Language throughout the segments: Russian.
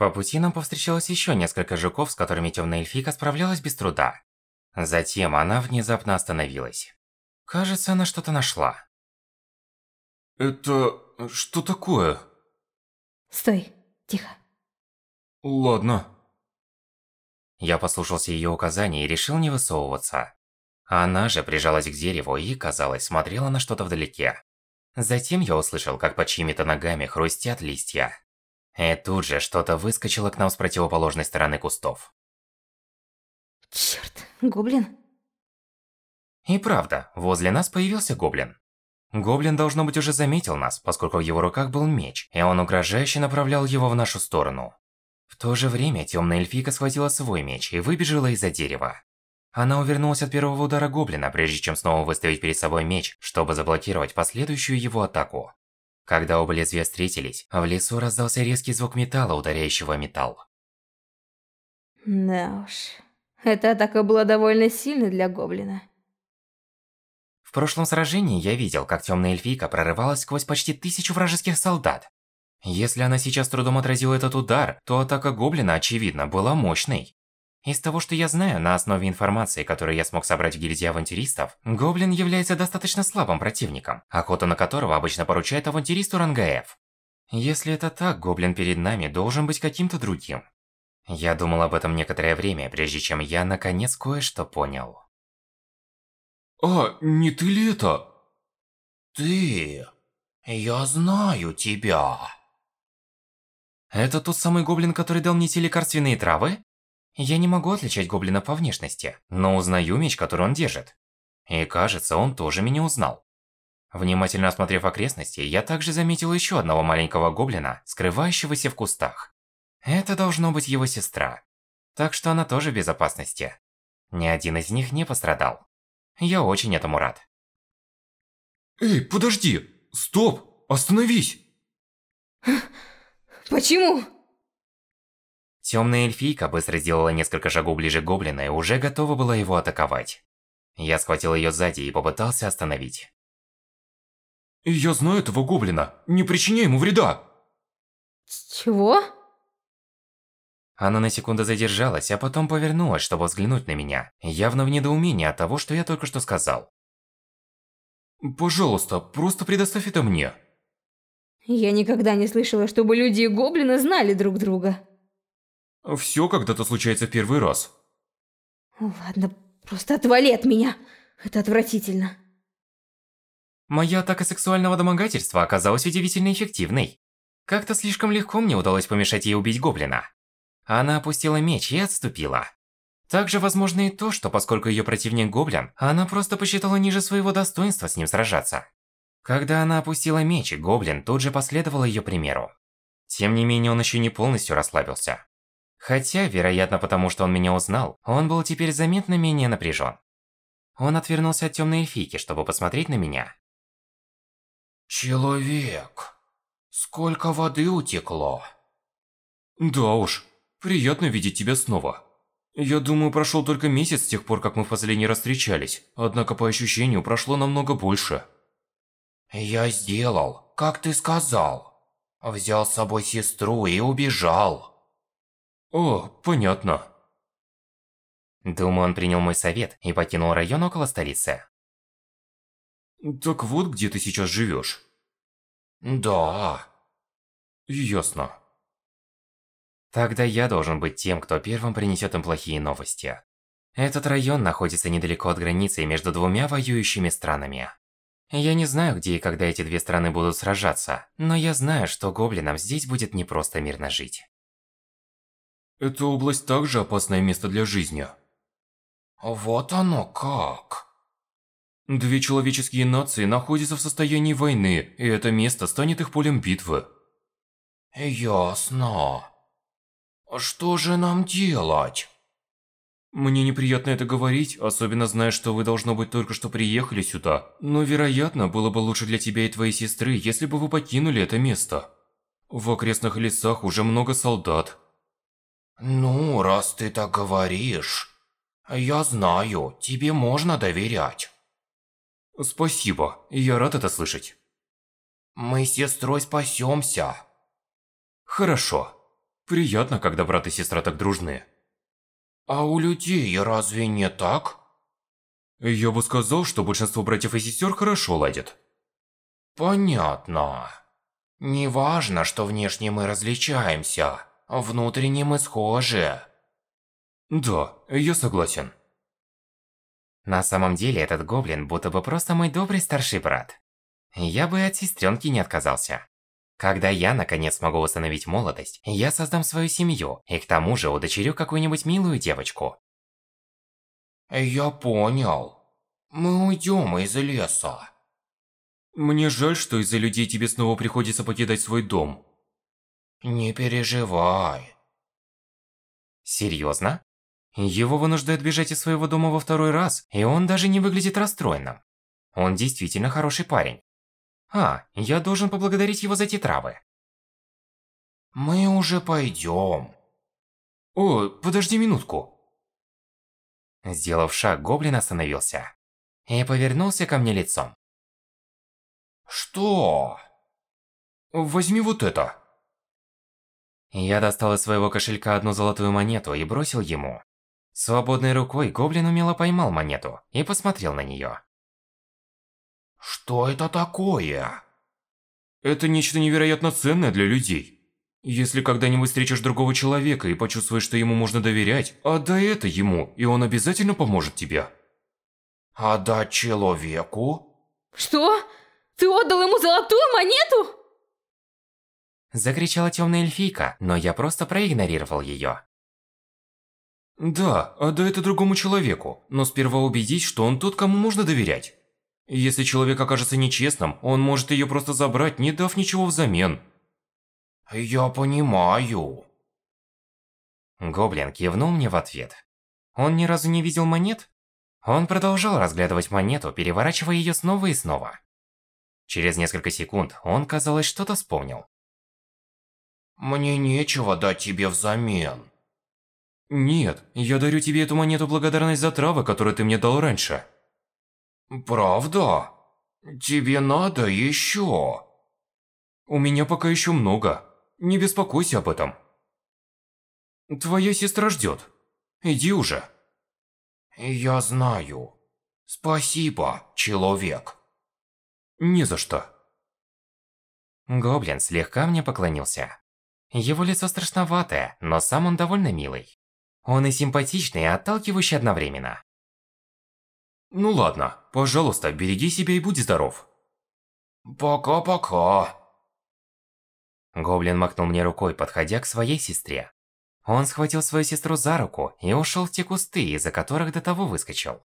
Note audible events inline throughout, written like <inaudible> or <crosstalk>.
По пути нам повстречалось еще несколько жуков, с которыми темная эльфийка справлялась без труда. Затем она внезапно остановилась. Кажется, она что-то нашла. Это... что такое? Стой, тихо. Ладно. Я послушался ее указаний и решил не высовываться. Она же прижалась к дереву и, казалось, смотрела на что-то вдалеке. Затем я услышал, как под чьими-то ногами хрустят листья. И тут же что-то выскочило к нам с противоположной стороны кустов. Черт, гоблин? И правда, возле нас появился гоблин. Гоблин, должно быть, уже заметил нас, поскольку в его руках был меч, и он угрожающе направлял его в нашу сторону. В то же время темная эльфийка схватила свой меч и выбежала из-за дерева. Она увернулась от первого удара гоблина, прежде чем снова выставить перед собой меч, чтобы заблокировать последующую его атаку. Когда оба лезвия встретились, в лесу раздался резкий звук металла, ударяющего металл. Да уж, эта атака была довольно сильной для гоблина. В прошлом сражении я видел, как темная эльфийка прорывалась сквозь почти тысячу вражеских солдат. Если она сейчас трудом отразила этот удар, то атака гоблина, очевидно, была мощной. Из того, что я знаю, на основе информации, которую я смог собрать в гильдии авантюристов, гоблин является достаточно слабым противником, охота на которого обычно поручает авантюристу ранга F. Если это так, гоблин перед нами должен быть каким-то другим. Я думал об этом некоторое время, прежде чем я наконец кое-что понял. А, не ты ли это? Ты... Я знаю тебя. Это тот самый гоблин, который дал мне те лекарственные травы? Я не могу отличать гоблина по внешности, но узнаю меч, который он держит. И кажется, он тоже меня узнал. Внимательно осмотрев окрестности, я также заметил еще одного маленького гоблина, скрывающегося в кустах. Это должно быть его сестра. Так что она тоже в безопасности. Ни один из них не пострадал. Я очень этому рад. Эй, подожди! Стоп! Остановись! Почему? Темная эльфийка быстро сделала несколько шагов ближе к гоблину и уже готова была его атаковать. Я схватил ее сзади и попытался остановить. Я знаю этого гоблина. Не причиняй ему вреда. Чего? Она на секунду задержалась, а потом повернулась, чтобы взглянуть на меня, явно в недоумении от того, что я только что сказал. Пожалуйста, просто предоставь это мне. Я никогда не слышала, чтобы люди и гоблины знали друг друга. Все когда-то случается в первый раз. Ладно, просто отвали от меня. Это отвратительно. Моя атака сексуального домогательства оказалась удивительно эффективной. Как-то слишком легко мне удалось помешать ей убить гоблина. Она опустила меч и отступила. Также возможно и то, что поскольку ее противник гоблин, она просто посчитала ниже своего достоинства с ним сражаться. Когда она опустила меч, гоблин тут же последовал ее примеру. Тем не менее, он еще не полностью расслабился. Хотя, вероятно, потому что он меня узнал, он был теперь заметно менее напряжен. Он отвернулся от темной эльфийки, чтобы посмотреть на меня. Человек, сколько воды утекло? Да уж, Приятно видеть тебя снова. Я думаю, прошел только месяц с тех пор, как мы в последний раз встречались. Однако по ощущению прошло намного больше. Я сделал, как ты сказал. Взял с собой сестру и убежал. О, понятно. Думаю, он принял мой совет и покинул район около столицы. Так вот, где ты сейчас живешь? Да. Ясно. Тогда я должен быть тем, кто первым принесет им плохие новости. Этот район находится недалеко от границы между двумя воюющими странами. Я не знаю, где и когда эти две страны будут сражаться, но я знаю, что гоблинам здесь будет не просто мирно жить. Эта область также опасное место для жизни. Вот оно как. Две человеческие нации находятся в состоянии войны, и это место станет их полем битвы. Ясно. Что же нам делать? Мне неприятно это говорить, особенно зная, что вы, должно быть, только что приехали сюда. Но, вероятно, было бы лучше для тебя и твоей сестры, если бы вы покинули это место. В окрестных лесах уже много солдат. Ну, раз ты так говоришь, я знаю, тебе можно доверять. Спасибо, я рад это слышать. Мы с сестрой спасемся. Хорошо. Приятно, когда брат и сестра так дружны. А у людей разве не так? Я бы сказал, что большинство братьев и сестер хорошо ладят. Понятно. Не важно, что внешне мы различаемся, внутренне мы схожи. Да, я согласен. На самом деле этот гоблин будто бы просто мой добрый старший брат. Я бы от сестренки не отказался. Когда я наконец смогу восстановить молодость, я создам свою семью и к тому же удочерю какую-нибудь милую девочку. Я понял. Мы уйдем из леса. Мне жаль, что из-за людей тебе снова приходится покидать свой дом. Не переживай. Серьезно? Его вынуждают бежать из своего дома во второй раз, и он даже не выглядит расстроенным. Он действительно хороший парень. А, я должен поблагодарить его за те травы. Мы уже пойдем. О, подожди минутку. Сделав шаг, гоблин остановился. И повернулся ко мне лицом. Что? Возьми вот это. Я достал из своего кошелька одну золотую монету и бросил ему. Свободной рукой гоблин умело поймал монету и посмотрел на нее. Что это такое? Это нечто невероятно ценное для людей. Если когда-нибудь встретишь другого человека и почувствуешь, что ему можно доверять, отдай это ему, и он обязательно поможет тебе. Отдать человеку? Что? Ты отдал ему золотую монету? Закричала темная эльфийка, но я просто проигнорировал ее. Да, отдай это другому человеку, но сперва убедись, что он тот, кому можно доверять. Если человек окажется нечестным, он может ее просто забрать, не дав ничего взамен. Я понимаю. Гоблин кивнул мне в ответ. Он ни разу не видел монет? Он продолжал разглядывать монету, переворачивая ее снова и снова. Через несколько секунд он, казалось, что-то вспомнил. Мне нечего дать тебе взамен. Нет, я дарю тебе эту монету благодарность за травы, которые ты мне дал раньше. Правда? Тебе надо еще? У меня пока еще много. Не беспокойся об этом. Твоя сестра ждет. Иди уже. Я знаю. Спасибо, человек. Не за что. Гоблин слегка мне поклонился. Его лицо страшноватое, но сам он довольно милый. Он и симпатичный, и отталкивающий одновременно. Ну ладно, пожалуйста, береги себя и будь здоров. Пока-пока. Гоблин махнул мне рукой, подходя к своей сестре. Он схватил свою сестру за руку и ушел в те кусты, из-за которых до того выскочил.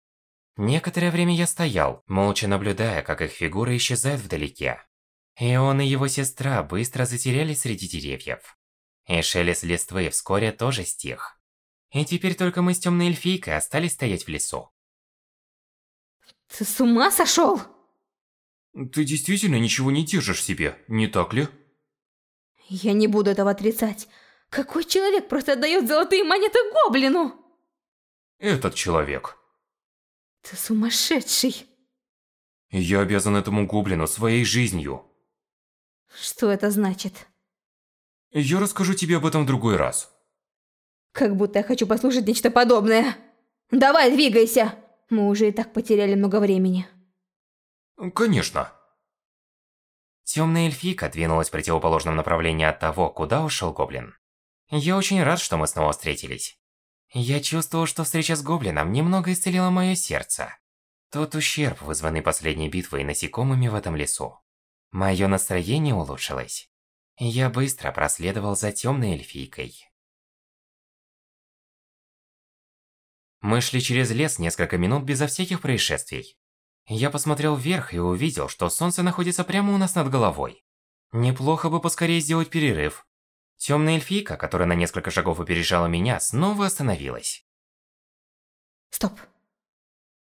Некоторое время я стоял, молча наблюдая, как их фигуры исчезают вдалеке. И он и его сестра быстро затерялись среди деревьев. И шелест листвы вскоре тоже стих. И теперь только мы с темной эльфийкой остались стоять в лесу. Ты с ума сошел? Ты действительно ничего не держишь в себе, не так ли? Я не буду этого отрицать. Какой человек просто отдает золотые монеты гоблину? Этот человек. Ты сумасшедший. Я обязан этому гоблину своей жизнью. Что это значит? Я расскажу тебе об этом в другой раз. Как будто я хочу послушать нечто подобное. Давай, двигайся! Мы уже и так потеряли много времени. Конечно. Темная эльфийка двинулась в противоположном направлении от того, куда ушел гоблин. Я очень рад, что мы снова встретились. Я чувствовал, что встреча с гоблином немного исцелила мое сердце. Тот ущерб, вызванный последней битвой насекомыми в этом лесу. Мое настроение улучшилось. Я быстро проследовал за темной эльфийкой. Мы шли через лес несколько минут безо всяких происшествий. Я посмотрел вверх и увидел, что солнце находится прямо у нас над головой. Неплохо бы поскорее сделать перерыв. Темная эльфийка, которая на несколько шагов опережала меня, снова остановилась. Стоп.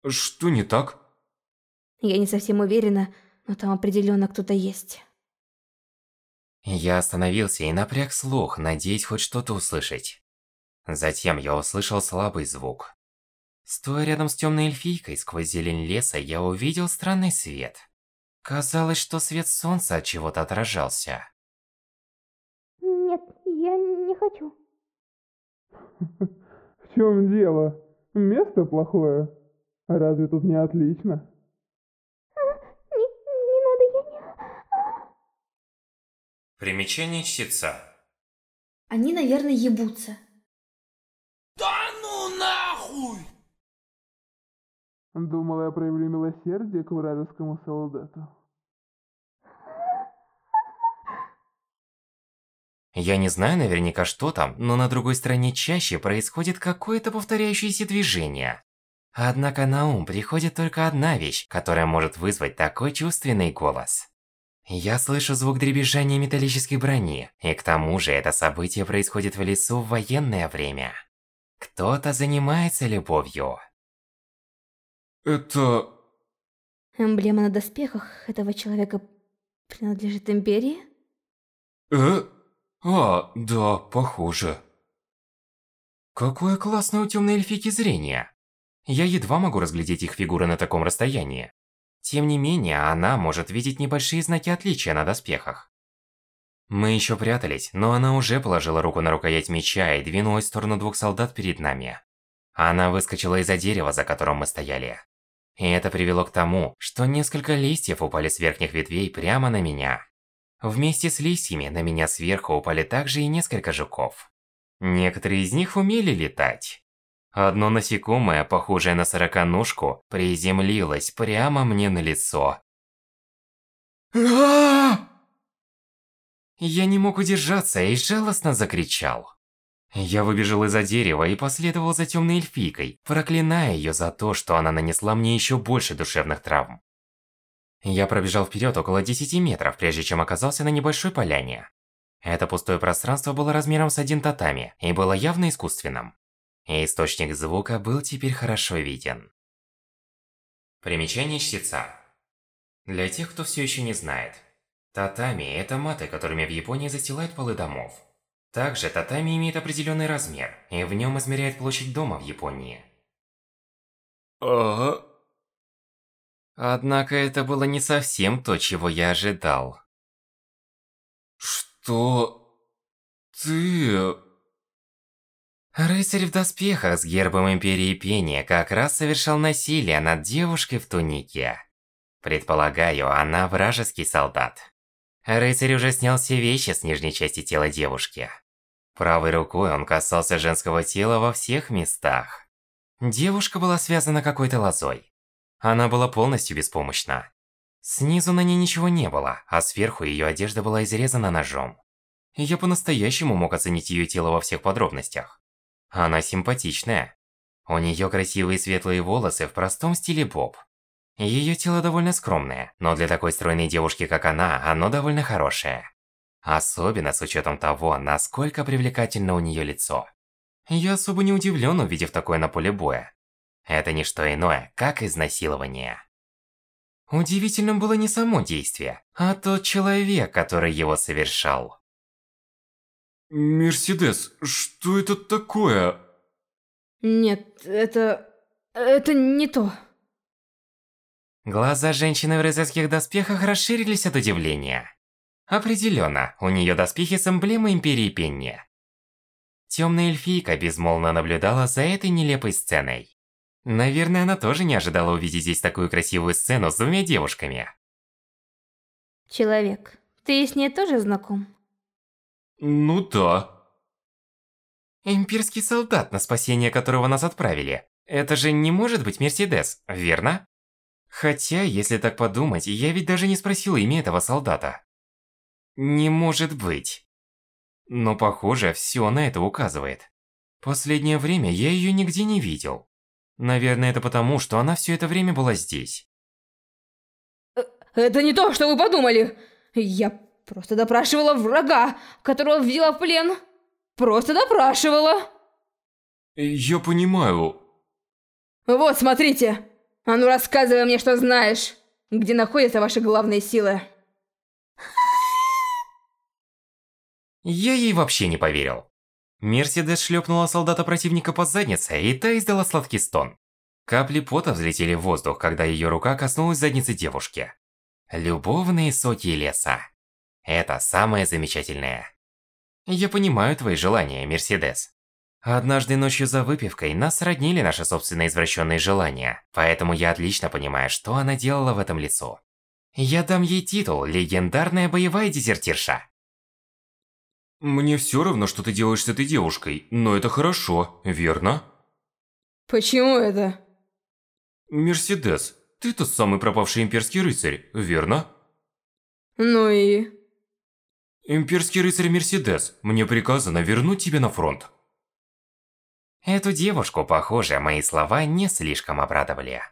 Что не так? Я не совсем уверена, но там определенно кто-то есть. Я остановился и напряг слух, надеясь хоть что-то услышать. Затем я услышал слабый звук. Стоя рядом с темной эльфийкой сквозь зелень леса, я увидел странный свет. Казалось, что свет солнца от чего-то отражался. Нет, Я не хочу. <laughs> В чем дело? Место плохое? Разве тут не отлично? Не, не надо, я не... Примечание чтеца. Они, наверное, ебутся. Думала, я проявлю милосердие к вражескому солдату. Я не знаю наверняка, что там, но на другой стороне чаще происходит какое-то повторяющееся движение. Однако на ум приходит только одна вещь, которая может вызвать такой чувственный голос. Я слышу звук дребезжания металлической брони, и к тому же это событие происходит в лесу в военное время. Кто-то занимается любовью. Это... Эмблема на доспехах этого человека принадлежит Империи? Э? А, да, похоже. Какое классное у темной эльфийки зрение. Я едва могу разглядеть их фигуры на таком расстоянии. Тем не менее, она может видеть небольшие знаки отличия на доспехах. Мы еще прятались, но она уже положила руку на рукоять меча и двинулась в сторону двух солдат перед нами. Она выскочила из-за дерева, за которым мы стояли. И это привело к тому, что несколько листьев упали с верхних ветвей прямо на меня. Вместе с листьями на меня сверху упали также и несколько жуков. Некоторые из них умели летать. Одно насекомое, похожее на сороконожку, приземлилось прямо мне на лицо. Я не мог удержаться и жалостно закричал. Я выбежал из-за дерева и последовал за темной эльфийкой, проклиная ее за то, что она нанесла мне еще больше душевных травм. Я пробежал вперед около 10 метров, прежде чем оказался на небольшой поляне. Это пустое пространство было размером с один татами и было явно искусственным. И источник звука был теперь хорошо виден. Примечание чтеца. Для тех, кто все еще не знает. Татами – это маты, которыми в Японии застилают полы домов. Также татами имеет определенный размер, и в нем измеряет площадь дома в Японии. Ага. Однако это было не совсем то, чего я ожидал. Что... Ты... Рыцарь в доспехах с гербом Империи Пения как раз совершал насилие над девушкой в тунике. Предполагаю, она вражеский солдат. Рыцарь уже снял все вещи с нижней части тела девушки. Правой рукой он касался женского тела во всех местах. Девушка была связана какой-то лозой. Она была полностью беспомощна. Снизу на ней ничего не было, а сверху ее одежда была изрезана ножом. Я по-настоящему мог оценить ее тело во всех подробностях. Она симпатичная. У нее красивые светлые волосы в простом стиле боб. Ее тело довольно скромное, но для такой стройной девушки, как она, оно довольно хорошее. Особенно с учетом того, насколько привлекательно у нее лицо. Я особо не удивлен, увидев такое на поле боя. Это не что иное, как изнасилование. Удивительным было не само действие, а тот человек, который его совершал. Мерседес, что это такое? Нет, это... это не то. Глаза женщины в рыцарских доспехах расширились от удивления. Определенно, у нее доспехи с эмблемой Империи Пенни. Темная эльфийка безмолвно наблюдала за этой нелепой сценой. Наверное, она тоже не ожидала увидеть здесь такую красивую сцену с двумя девушками. Человек, ты с ней тоже знаком? Ну да. Имперский солдат, на спасение которого нас отправили. Это же не может быть Мерседес, верно? Хотя, если так подумать, я ведь даже не спросил имя этого солдата. Не может быть. Но похоже, все на это указывает. Последнее время я ее нигде не видел. Наверное, это потому, что она все это время была здесь. Это не то, что вы подумали. Я Просто допрашивала врага, которого взяла в плен. Просто допрашивала. Я понимаю. Вот, смотрите. А ну рассказывай мне, что знаешь. Где находятся ваши главные силы. Я ей вообще не поверил. Мерседес шлепнула солдата противника по заднице, и та издала сладкий стон. Капли пота взлетели в воздух, когда ее рука коснулась задницы девушки. Любовные соки леса. Это самое замечательное. Я понимаю твои желания, Мерседес. Однажды ночью за выпивкой нас сроднили наши собственные извращенные желания, поэтому я отлично понимаю, что она делала в этом лицо. Я дам ей титул «Легендарная боевая дезертирша». Мне все равно, что ты делаешь с этой девушкой, но это хорошо, верно? Почему это? Мерседес, ты тот самый пропавший имперский рыцарь, верно? Ну и... Имперский рыцарь Мерседес, мне приказано вернуть тебя на фронт. Эту девушку, похоже, мои слова не слишком обрадовали.